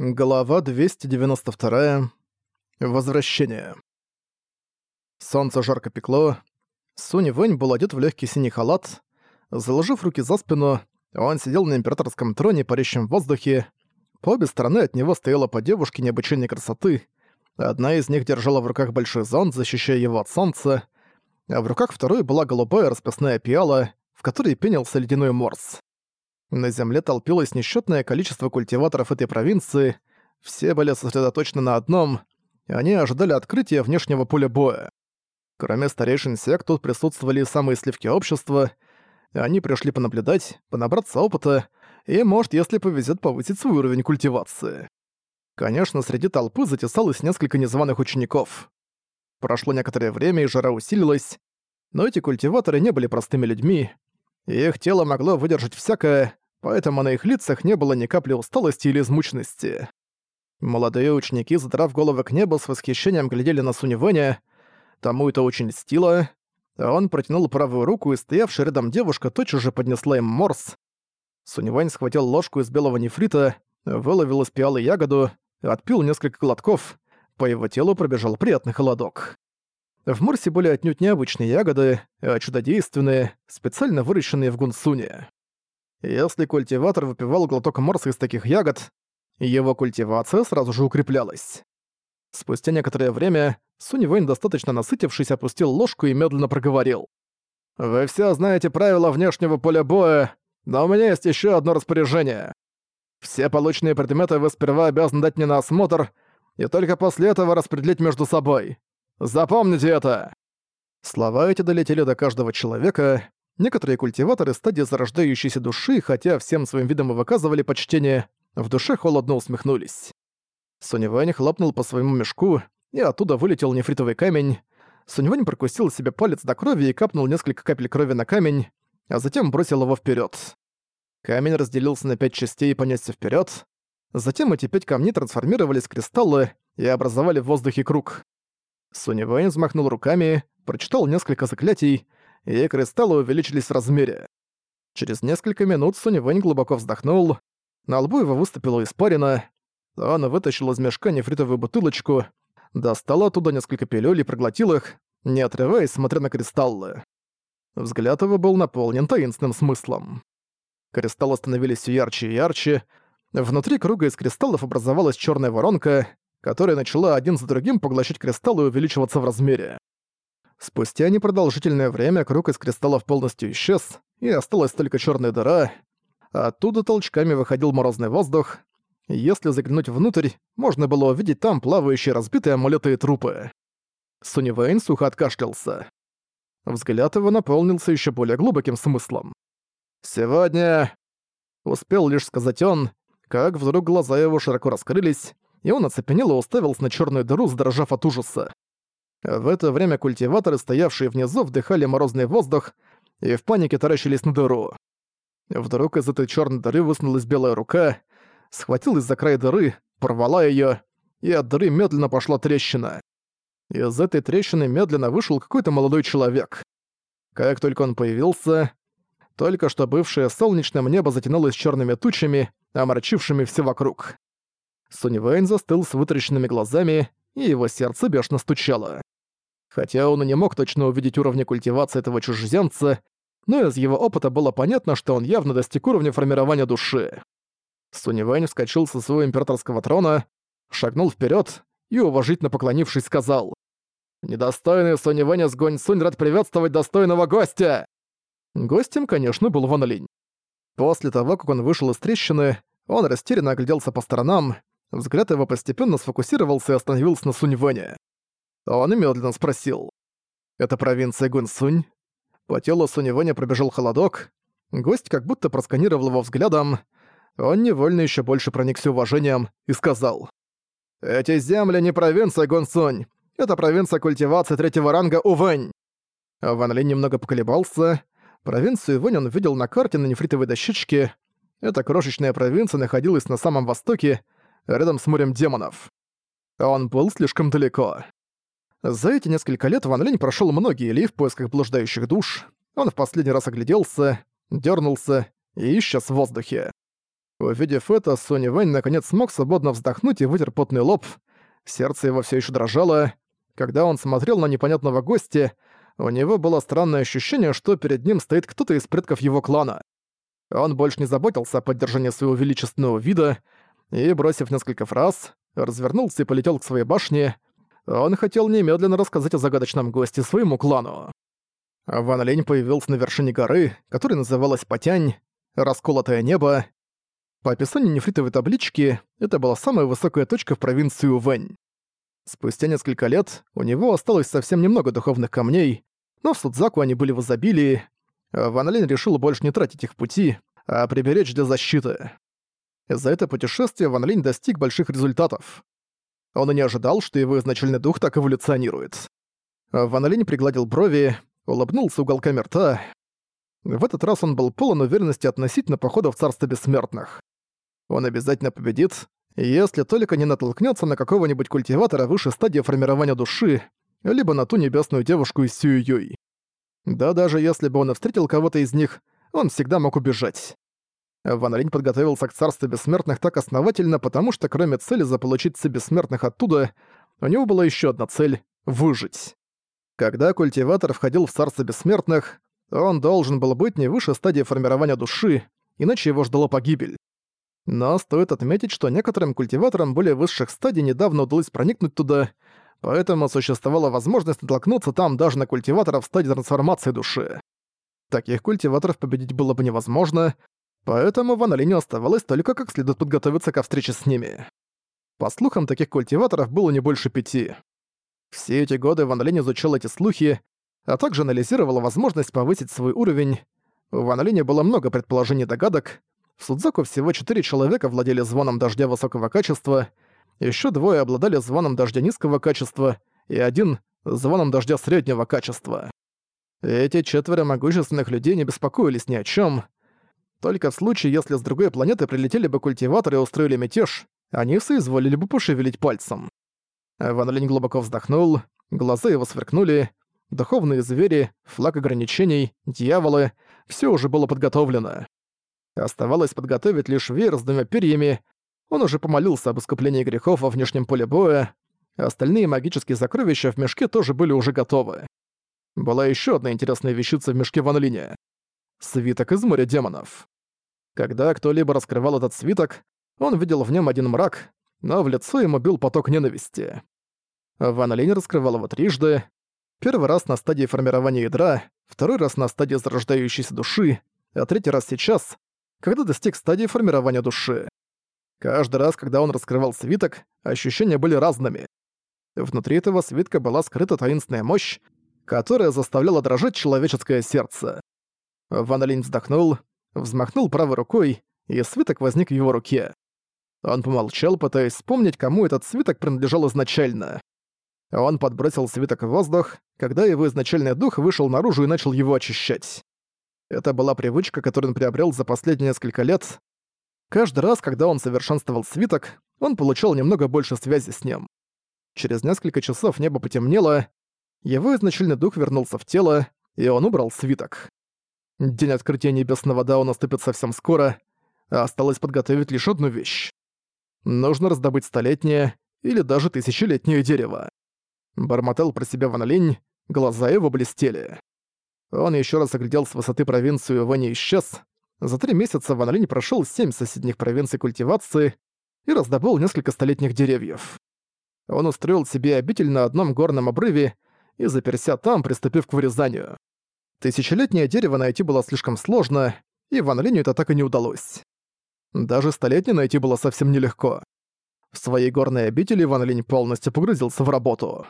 Глава 292. Возвращение. Солнце жарко пекло. Суни Вэнь был одет в легкий синий халат. Заложив руки за спину, он сидел на императорском троне, парящем в воздухе. По обе стороны от него стояла по девушке необычайной красоты. Одна из них держала в руках большой зонт, защищая его от солнца, а в руках второй была голубая расписная пиала, в которой пенился ледяной морс. На земле толпилось несчетное количество культиваторов этой провинции, все были сосредоточены на одном, и они ожидали открытия внешнего поля боя. Кроме старейшин сект, тут присутствовали самые сливки общества, и они пришли понаблюдать, понабраться опыта и, может, если повезет, повысить свой уровень культивации. Конечно, среди толпы затесалось несколько незваных учеников. Прошло некоторое время, и жара усилилась, но эти культиваторы не были простыми людьми, их тело могло выдержать всякое, поэтому на их лицах не было ни капли усталости или измученности. Молодые ученики, задрав головы к небу, с восхищением глядели на Сунивэня. Тому это очень льстило. Он протянул правую руку, и стоявшая рядом девушка тотчас же поднесла им морс. Сунивань схватил ложку из белого нефрита, выловил из пиалы ягоду, отпил несколько глотков. По его телу пробежал приятный холодок. В Морсе были отнюдь необычные ягоды, а чудодейственные, специально выращенные в Гунсуне. Если культиватор выпивал глоток морса из таких ягод, его культивация сразу же укреплялась. Спустя некоторое время Суни Вэнь, достаточно насытившись, опустил ложку и медленно проговорил. «Вы все знаете правила внешнего поля боя, но у меня есть еще одно распоряжение. Все полученные предметы вы сперва обязаны дать мне на осмотр, и только после этого распределить между собой. Запомните это!» Слова эти долетели до каждого человека. Некоторые культиваторы стадии зарождающейся души, хотя всем своим видом и выказывали почтение, в душе холодно усмехнулись. Суневань хлопнул по своему мешку, и оттуда вылетел нефритовый камень. Суневань прокусил себе палец до крови и капнул несколько капель крови на камень, а затем бросил его вперед. Камень разделился на пять частей и понесся вперед. Затем эти пять камней трансформировались в кристаллы и образовали в воздухе круг. Суни Вэйн взмахнул руками, прочитал несколько заклятий, и кристаллы увеличились в размере. Через несколько минут Суни Вэнь глубоко вздохнул, на лбу его выступила испарина, он вытащил из мешка нефритовую бутылочку, достал оттуда несколько пилюль и проглотил их, не отрываясь, смотря на кристаллы. Взгляд его был наполнен таинственным смыслом. Кристаллы становились все ярче и ярче, внутри круга из кристаллов образовалась черная воронка, которая начала один за другим поглощать кристаллы и увеличиваться в размере. Спустя непродолжительное время круг из кристаллов полностью исчез, и осталась только черная дыра. Оттуда толчками выходил морозный воздух. Если заглянуть внутрь, можно было увидеть там плавающие разбитые амулеты и трупы. Суни Вейн сухо откашлялся. Взгляд его наполнился еще более глубоким смыслом. «Сегодня...» Успел лишь сказать он, как вдруг глаза его широко раскрылись, и он оцепенел и уставился на черную дыру, задрожав от ужаса. В это время культиваторы, стоявшие внизу, вдыхали морозный воздух и в панике таращились на дыру. Вдруг из этой черной дыры высунулась белая рука, схватилась за край дыры, порвала ее, и от дыры медленно пошла трещина. Из этой трещины медленно вышел какой-то молодой человек. Как только он появился, только что бывшее солнечным небо затянулось черными тучами, омрачившими все вокруг. Сунь застыл с вытрященными глазами, и его сердце бешено стучало. Хотя он и не мог точно увидеть уровня культивации этого чужеземца, но из его опыта было понятно, что он явно достиг уровня формирования души. Сунь вскочил со своего императорского трона, шагнул вперед и, уважительно поклонившись, сказал «Недостойный Сунь Вэнь с Гонь Сунь рад приветствовать достойного гостя!» Гостем, конечно, был Ван Линь. После того, как он вышел из трещины, он растерянно огляделся по сторонам, Взгляд его постепенно сфокусировался и остановился на Сунь-Вэне. Он медленно спросил. «Это провинция Гунсунь?» По телу Сунь-Вэня пробежал холодок. Гость как будто просканировал его взглядом. Он невольно еще больше проникся уважением и сказал. «Эти земли не провинция Гунсунь. Это провинция культивации третьего ранга Увэнь». Ван Линь немного поколебался. Провинцию Вэнь он видел на карте на нефритовой дощечке. Эта крошечная провинция находилась на самом востоке, рядом с морем демонов. Он был слишком далеко. За эти несколько лет Ван Линь прошёл многие ли в поисках блуждающих душ. Он в последний раз огляделся, дернулся и исчез в воздухе. Увидев это, Сони Вэнь наконец смог свободно вздохнуть и вытер потный лоб. Сердце его все еще дрожало. Когда он смотрел на непонятного гостя, у него было странное ощущение, что перед ним стоит кто-то из предков его клана. Он больше не заботился о поддержании своего величественного вида и, бросив несколько фраз, развернулся и полетел к своей башне. Он хотел немедленно рассказать о загадочном госте своему клану. Ван Лень появился на вершине горы, которая называлась Потянь, расколотое небо. По описанию нефритовой таблички, это была самая высокая точка в провинции Увэнь. Спустя несколько лет у него осталось совсем немного духовных камней, но в Судзаку они были в изобилии. Ван Линь решил больше не тратить их пути, а приберечь для защиты. За это путешествие Ван Линь достиг больших результатов. Он и не ожидал, что его изначальный дух так эволюционирует. Ван Линь пригладил брови, улыбнулся уголками рта. В этот раз он был полон уверенности относительно похода в Царство Бессмертных. Он обязательно победит, если только не натолкнется на какого-нибудь культиватора выше стадии формирования души, либо на ту небесную девушку из Сююй. Да даже если бы он и встретил кого-то из них, он всегда мог убежать. Ван Линь подготовился к Царству Бессмертных так основательно, потому что кроме цели заполучить все Бессмертных оттуда, у него была еще одна цель — выжить. Когда культиватор входил в Царство Бессмертных, он должен был быть не выше стадии формирования души, иначе его ждала погибель. Но стоит отметить, что некоторым культиваторам более высших стадий недавно удалось проникнуть туда, поэтому существовала возможность натолкнуться там даже на культиваторов стадии трансформации души. Таких культиваторов победить было бы невозможно, поэтому Ван Линю оставалось только как следует подготовиться ко встрече с ними. По слухам, таких культиваторов было не больше пяти. Все эти годы Ван Линь изучал эти слухи, а также анализировал возможность повысить свой уровень. У Ван Линя было много предположений и догадок. В Судзаку всего четыре человека владели звоном дождя высокого качества, еще двое обладали звоном дождя низкого качества и один — звоном дождя среднего качества. Эти четверо могущественных людей не беспокоились ни о чем. Только в случае, если с другой планеты прилетели бы культиваторы и устроили мятеж, они соизволили бы пошевелить пальцем. Ван Линь глубоко вздохнул, глаза его сверкнули. Духовные звери, флаг ограничений, дьяволы — все уже было подготовлено. Оставалось подготовить лишь веер с двумя перьями. Он уже помолился об искуплении грехов во внешнем поле боя. Остальные магические сокровища в мешке тоже были уже готовы. Была еще одна интересная вещица в мешке Ван Линя. Свиток из моря демонов. Когда кто-либо раскрывал этот свиток, он видел в нем один мрак, но в лицо ему бил поток ненависти. Ван Линь раскрывал его трижды. Первый раз на стадии формирования ядра, второй раз на стадии зарождающейся души, а третий раз сейчас, когда достиг стадии формирования души. Каждый раз, когда он раскрывал свиток, ощущения были разными. Внутри этого свитка была скрыта таинственная мощь, которая заставляла дрожать человеческое сердце. Ван Линь вздохнул, взмахнул правой рукой, и свиток возник в его руке. Он помолчал, пытаясь вспомнить, кому этот свиток принадлежал изначально. Он подбросил свиток в воздух, когда его изначальный дух вышел наружу и начал его очищать. Это была привычка, которую он приобрел за последние несколько лет. Каждый раз, когда он совершенствовал свиток, он получал немного больше связи с ним. Через несколько часов небо потемнело, его изначальный дух вернулся в тело, и он убрал свиток. День открытия небесного Дао наступит совсем скоро, а осталось подготовить лишь одну вещь. Нужно раздобыть столетнее или даже тысячелетнее дерево. Бормотал про себя Ван Линь, глаза его блестели. Он еще раз оглядел с высоты провинцию Вань и исчез. За три месяца Ван Линь прошел семь соседних провинций культивации и раздобыл несколько столетних деревьев. Он устроил себе обитель на одном горном обрыве и заперся там, приступив к вырезанию. Тысячелетнее дерево найти было слишком сложно, и Ван Линю это так и не удалось. Даже столетнее найти было совсем нелегко. В своей горной обители Ван Линь полностью погрузился в работу.